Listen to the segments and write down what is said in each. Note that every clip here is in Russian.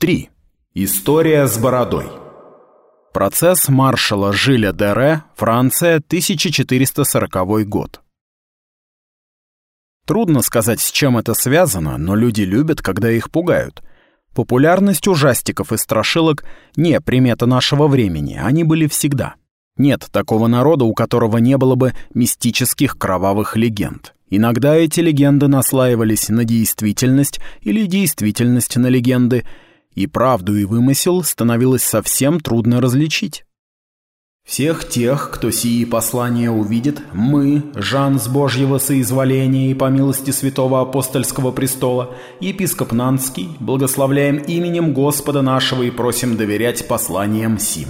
3. История с бородой. Процесс маршала Жиля Дере, Франция, 1440 год. Трудно сказать, с чем это связано, но люди любят, когда их пугают. Популярность ужастиков и страшилок не примета нашего времени, они были всегда. Нет такого народа, у которого не было бы мистических кровавых легенд. Иногда эти легенды наслаивались на действительность или действительность на легенды – и правду и вымысел становилось совсем трудно различить. Всех тех, кто сии послания увидит, мы, Жан с Божьего соизволения и по милости святого апостольского престола, епископ Нанский, благословляем именем Господа нашего и просим доверять посланиям сим.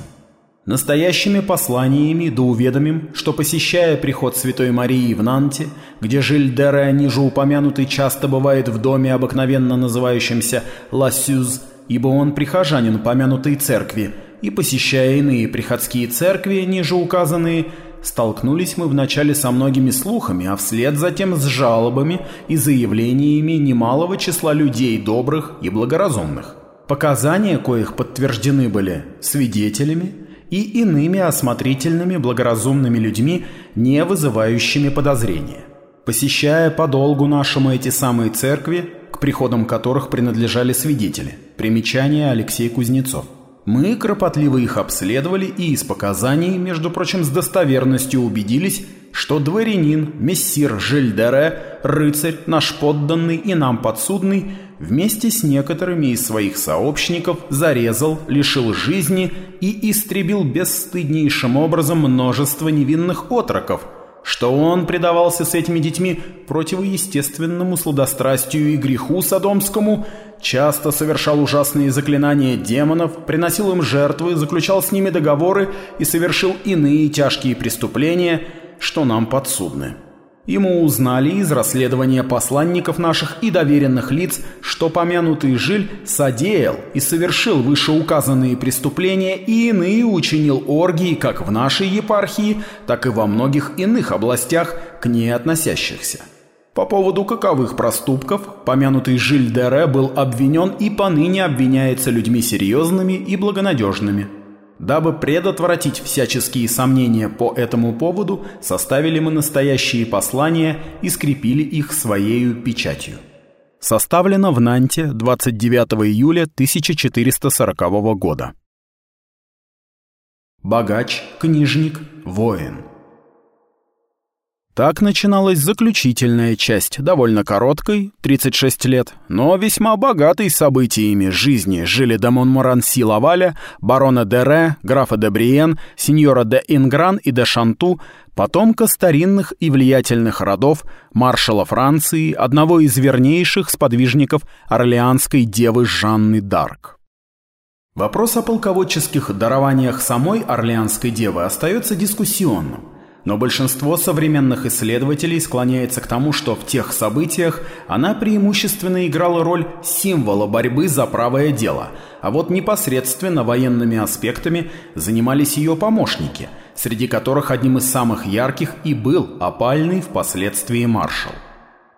Настоящими посланиями да уведомим, что, посещая приход Святой Марии в Нанте, где Жиль-Дере, ниже упомянутый, часто бывает в доме, обыкновенно называющемся «Ласюз», ибо он прихожанин помянутой церкви, и, посещая иные приходские церкви, ниже указанные, столкнулись мы вначале со многими слухами, а вслед затем с жалобами и заявлениями немалого числа людей добрых и благоразумных. Показания коих подтверждены были свидетелями и иными осмотрительными благоразумными людьми, не вызывающими подозрения. Посещая подолгу нашему эти самые церкви, к приходам которых принадлежали свидетели. Примечание Алексей Кузнецов. Мы кропотливо их обследовали и из показаний, между прочим, с достоверностью убедились, что дворянин, мессир Жильдере, рыцарь, наш подданный и нам подсудный, вместе с некоторыми из своих сообщников зарезал, лишил жизни и истребил бесстыднейшим образом множество невинных отроков – что он предавался с этими детьми противоестественному сладострастию и греху садомскому, часто совершал ужасные заклинания демонов, приносил им жертвы, заключал с ними договоры и совершил иные тяжкие преступления, что нам подсудны. Ему узнали из расследования посланников наших и доверенных лиц, что помянутый Жиль содеял и совершил вышеуказанные преступления и иные учинил оргии как в нашей епархии, так и во многих иных областях, к ней относящихся. По поводу каковых проступков помянутый Жиль Дере был обвинен и поныне обвиняется людьми серьезными и благонадежными – Дабы предотвратить всяческие сомнения по этому поводу, составили мы настоящие послания и скрепили их своей печатью. Составлено в Нанте 29 июля 1440 года. Богач, книжник, воин – так начиналась заключительная часть, довольно короткой, 36 лет, но весьма богатой событиями жизни жили де Монморанси Лаваля, барона де Ре, графа де Бриен, сеньора де Ингран и де Шанту, потомка старинных и влиятельных родов, маршала Франции, одного из вернейших сподвижников орлеанской девы Жанны Дарк. Вопрос о полководческих дарованиях самой Орлеанской девы остается дискуссионным – но большинство современных исследователей склоняется к тому, что в тех событиях она преимущественно играла роль символа борьбы за правое дело, а вот непосредственно военными аспектами занимались ее помощники, среди которых одним из самых ярких и был опальный впоследствии маршал.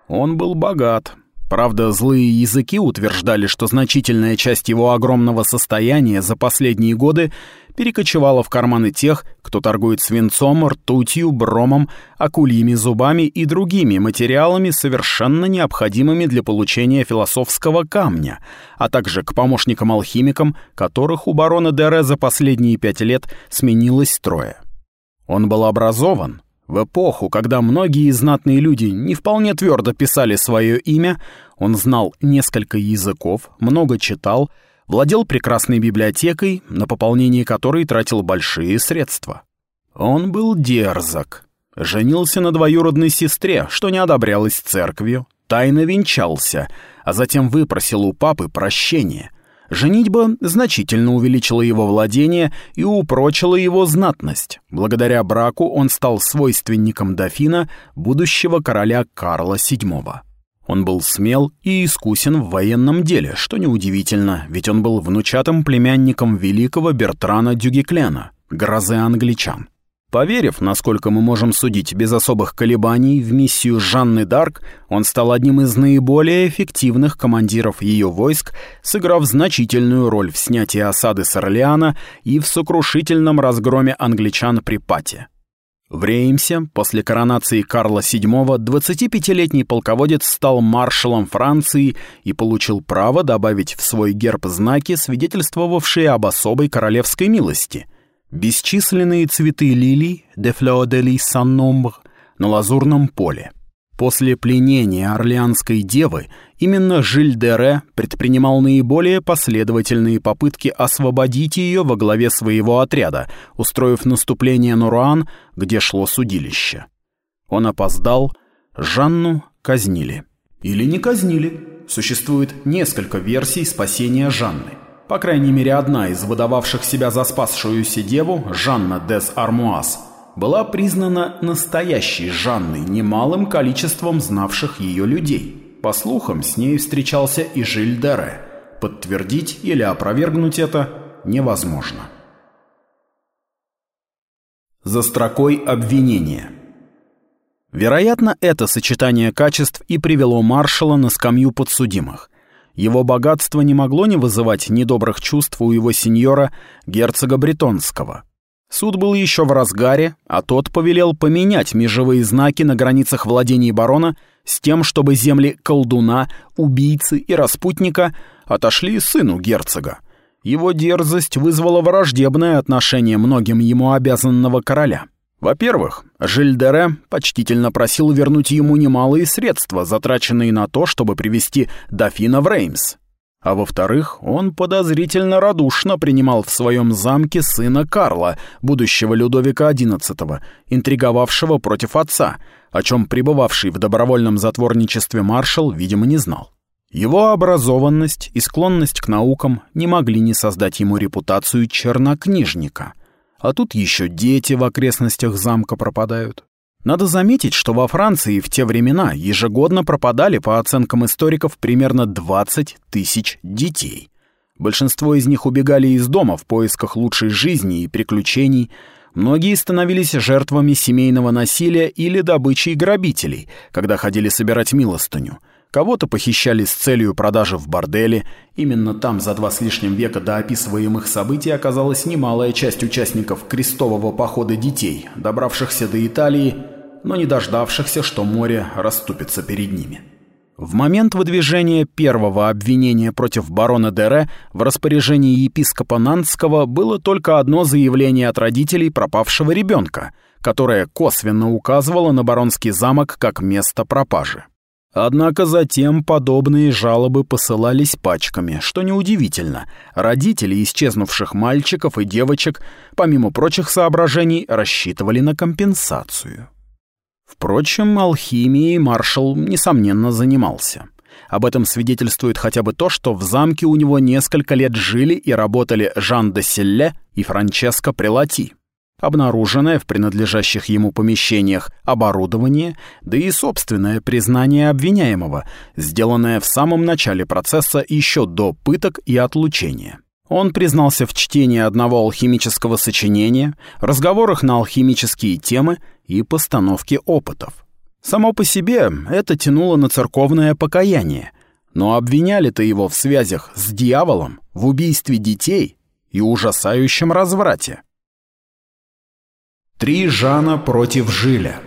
Он был богат, Правда, злые языки утверждали, что значительная часть его огромного состояния за последние годы перекочевала в карманы тех, кто торгует свинцом, ртутью, бромом, акульими зубами и другими материалами, совершенно необходимыми для получения философского камня, а также к помощникам-алхимикам, которых у барона Дере за последние пять лет сменилось трое. Он был образован, в эпоху, когда многие знатные люди не вполне твердо писали свое имя, он знал несколько языков, много читал, владел прекрасной библиотекой, на пополнение которой тратил большие средства. Он был дерзок. Женился на двоюродной сестре, что не одобрялось церковью, тайно венчался, а затем выпросил у папы прощения — Женитьба значительно увеличила его владение и упрочила его знатность. Благодаря браку он стал свойственником дофина, будущего короля Карла VII. Он был смел и искусен в военном деле, что неудивительно, ведь он был внучатым племянником великого Бертрана Дюгеклена, грозы англичан. Поверив, насколько мы можем судить без особых колебаний, в миссию Жанны Дарк, он стал одним из наиболее эффективных командиров ее войск, сыграв значительную роль в снятии осады с Орлеана и в сокрушительном разгроме англичан при Пате. В Реймсе после коронации Карла VII 25-летний полководец стал маршалом Франции и получил право добавить в свой герб знаки, свидетельствовавшие об особой королевской милости – Бесчисленные цветы лилий, де de lis sans nombre, на лазурном поле. После пленения Орлеанской девы именно Жиль де Ре предпринимал наиболее последовательные попытки освободить ее во главе своего отряда, устроив наступление на Руан, где шло судилище. Он опоздал, Жанну казнили. Или не казнили. Существует несколько версий спасения Жанны. По крайней мере, одна из выдававших себя за спасшуюся деву, Жанна дес Армуаз, была признана настоящей Жанной немалым количеством знавших ее людей. По слухам, с ней встречался и Жиль Дере. Подтвердить или опровергнуть это невозможно. За строкой обвинения Вероятно, это сочетание качеств и привело маршала на скамью подсудимых. Его богатство не могло не вызывать недобрых чувств у его сеньора, герцога Бретонского. Суд был еще в разгаре, а тот повелел поменять межевые знаки на границах владений барона с тем, чтобы земли колдуна, убийцы и распутника отошли сыну герцога. Его дерзость вызвала враждебное отношение многим ему обязанного короля. Во-первых, Жильдере почтительно просил вернуть ему немалые средства, затраченные на то, чтобы привести дофина в Реймс. А во-вторых, он подозрительно радушно принимал в своем замке сына Карла, будущего Людовика XI, интриговавшего против отца, о чем пребывавший в добровольном затворничестве маршал, видимо, не знал. Его образованность и склонность к наукам не могли не создать ему репутацию чернокнижника — а тут еще дети в окрестностях замка пропадают. Надо заметить, что во Франции в те времена ежегодно пропадали, по оценкам историков, примерно 20 тысяч детей. Большинство из них убегали из дома в поисках лучшей жизни и приключений, многие становились жертвами семейного насилия или добычей грабителей, когда ходили собирать милостыню – Кого-то похищали с целью продажи в борделе. Именно там за два с лишним века до описываемых событий оказалась немалая часть участников крестового похода детей, добравшихся до Италии, но не дождавшихся, что море расступится перед ними. В момент выдвижения первого обвинения против барона Дере в распоряжении епископа Нанского было только одно заявление от родителей пропавшего ребенка, которое косвенно указывало на баронский замок как место пропажи. Однако затем подобные жалобы посылались пачками, что неудивительно. Родители исчезнувших мальчиков и девочек, помимо прочих соображений, рассчитывали на компенсацию. Впрочем, алхимией маршал, несомненно, занимался. Об этом свидетельствует хотя бы то, что в замке у него несколько лет жили и работали Жан де Селле и Франческо Прелати обнаруженное в принадлежащих ему помещениях оборудование, да и собственное признание обвиняемого, сделанное в самом начале процесса еще до пыток и отлучения. Он признался в чтении одного алхимического сочинения, разговорах на алхимические темы и постановке опытов. Само по себе это тянуло на церковное покаяние, но обвиняли-то его в связях с дьяволом, в убийстве детей и ужасающем разврате. Три Жана против Жиля.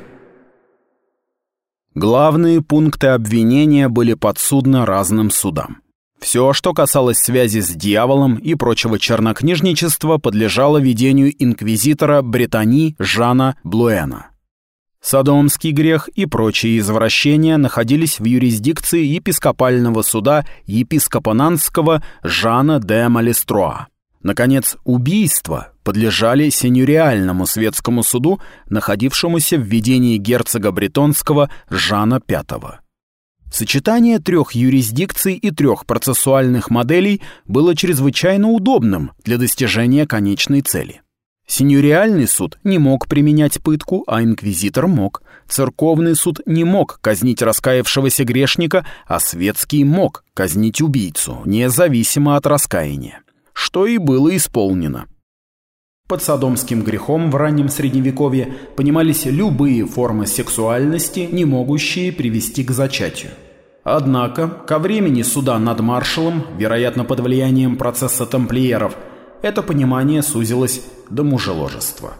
Главные пункты обвинения были подсудны разным судам. Все, что касалось связи с дьяволом и прочего чернокнижничества, подлежало ведению инквизитора Бретани Жана Блуэна. Содомский грех и прочие извращения находились в юрисдикции епископального суда епископа Нанского Жана де Малестроа. Наконец, убийства подлежали сенюриальному светскому суду, находившемуся в ведении герцога Бретонского Жана V. Сочетание трех юрисдикций и трех процессуальных моделей было чрезвычайно удобным для достижения конечной цели. Сенюриальный суд не мог применять пытку, а инквизитор мог. Церковный суд не мог казнить раскаявшегося грешника, а светский мог казнить убийцу, независимо от раскаяния что и было исполнено. Под садомским грехом в раннем Средневековье понимались любые формы сексуальности, не могущие привести к зачатию. Однако, ко времени суда над маршалом, вероятно под влиянием процесса тамплиеров, это понимание сузилось до мужеложества.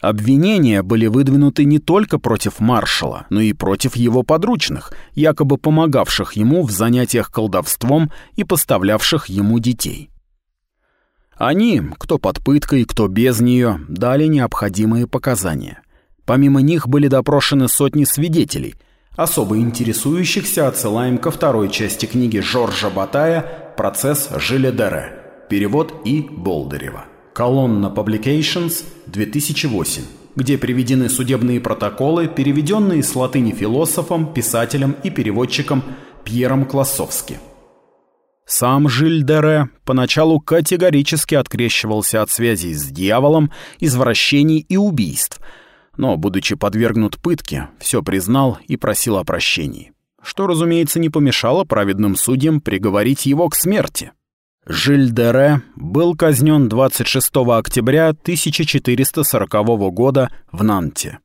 Обвинения были выдвинуты не только против маршала, но и против его подручных, якобы помогавших ему в занятиях колдовством и поставлявших ему детей. Они, кто под пыткой, кто без нее, дали необходимые показания. Помимо них были допрошены сотни свидетелей, особо интересующихся отсылаем ко второй части книги Жоржа Батая «Процесс Жиля-Дере». Перевод И. Болдырева. Колонна Publications, 2008, где приведены судебные протоколы, переведенные с латыни философом, писателем и переводчиком Пьером Классовски. Сам Жильдере поначалу категорически открещивался от связей с дьяволом, извращений и убийств, но, будучи подвергнут пытке, все признал и просил о прощении, что, разумеется, не помешало праведным судьям приговорить его к смерти. Жильдере был казнен 26 октября 1440 года в Нанте.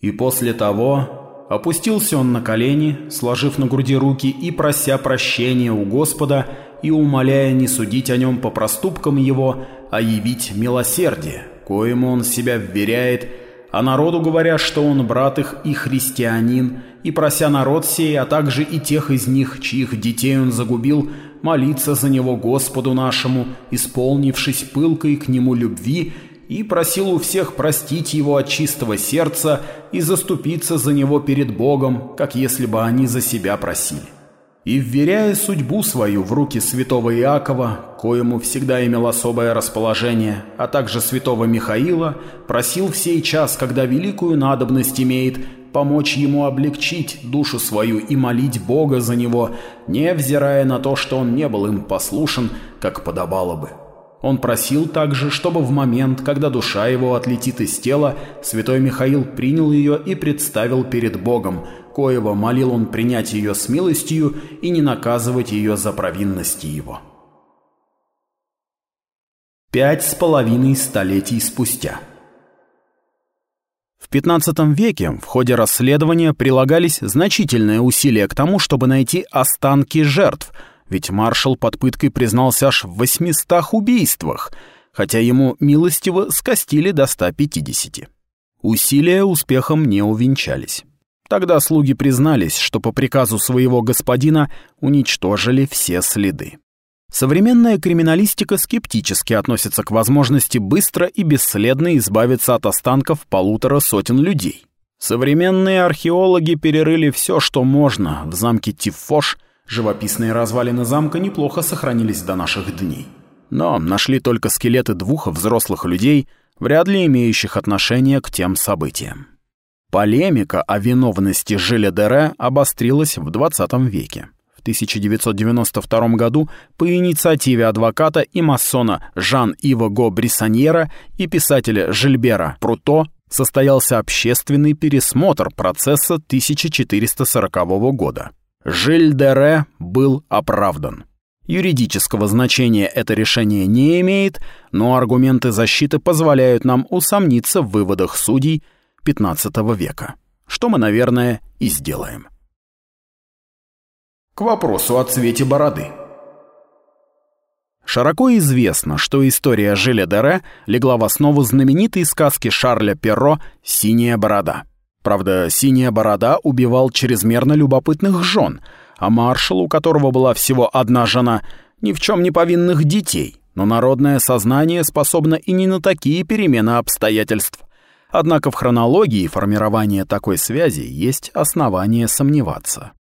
И после того Опустился он на колени, сложив на груди руки и прося прощения у Господа и умоляя не судить о нем по проступкам его, а явить милосердие, коему он себя вверяет, а народу говоря, что он брат их и христианин, и прося народ сей, а также и тех из них, чьих детей он загубил, молиться за него Господу нашему, исполнившись пылкой к нему любви и просил у всех простить его от чистого сердца и заступиться за него перед Богом, как если бы они за себя просили. И, вверяя судьбу свою в руки святого Иакова, коему всегда имел особое расположение, а также святого Михаила, просил в сей час, когда великую надобность имеет, помочь ему облегчить душу свою и молить Бога за него, не взирая на то, что он не был им послушен, как подобало бы. Он просил также, чтобы в момент, когда душа его отлетит из тела, святой Михаил принял ее и представил перед Богом, коего молил он принять ее с милостью и не наказывать ее за провинности его. Пять с половиной столетий спустя. В XV веке в ходе расследования прилагались значительные усилия к тому, чтобы найти останки жертв – ведь маршал под пыткой признался аж в 800 убийствах, хотя ему милостиво скостили до 150. Усилия успехом не увенчались. Тогда слуги признались, что по приказу своего господина уничтожили все следы. Современная криминалистика скептически относится к возможности быстро и бесследно избавиться от останков полутора сотен людей. Современные археологи перерыли все, что можно в замке Тифош Живописные развалины замка неплохо сохранились до наших дней. Но нашли только скелеты двух взрослых людей, вряд ли имеющих отношение к тем событиям. Полемика о виновности Жиля Дере обострилась в 20 веке. В 1992 году по инициативе адвоката и масона Жан-Ива Го Бриссоньера и писателя Жильбера Пруто состоялся общественный пересмотр процесса 1440 года. Жильдере был оправдан. Юридического значения это решение не имеет, но аргументы защиты позволяют нам усомниться в выводах судей XV века, что мы, наверное, и сделаем. К вопросу о цвете бороды. Широко известно, что история Жиля Дере легла в основу знаменитой сказки Шарля Перро «Синяя борода». Правда, Синяя Борода убивал чрезмерно любопытных жен, а маршал, у которого была всего одна жена, ни в чем не повинных детей. Но народное сознание способно и не на такие перемены обстоятельств. Однако в хронологии формирования такой связи есть основания сомневаться.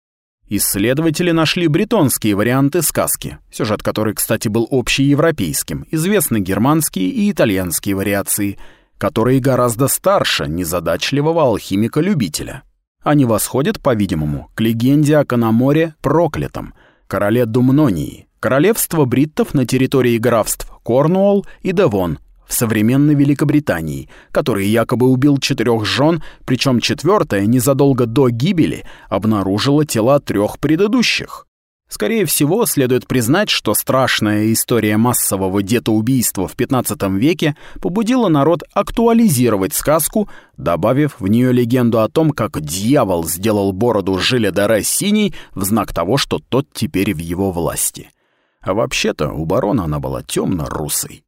Исследователи нашли бретонские варианты сказки, сюжет которой, кстати, был общеевропейским, известны германские и итальянские вариации – которые гораздо старше незадачливого алхимика-любителя. Они восходят, по-видимому, к легенде о Канаморе проклятом, короле Думнонии, королевство бриттов на территории графств Корнуолл и Девон в современной Великобритании, который якобы убил четырех жен, причем четвертая незадолго до гибели обнаружила тела трех предыдущих. Скорее всего, следует признать, что страшная история массового детоубийства в XV веке побудила народ актуализировать сказку, добавив в нее легенду о том, как дьявол сделал бороду Жиля-Даре синей в знак того, что тот теперь в его власти. А вообще-то у барона она была темно-русой.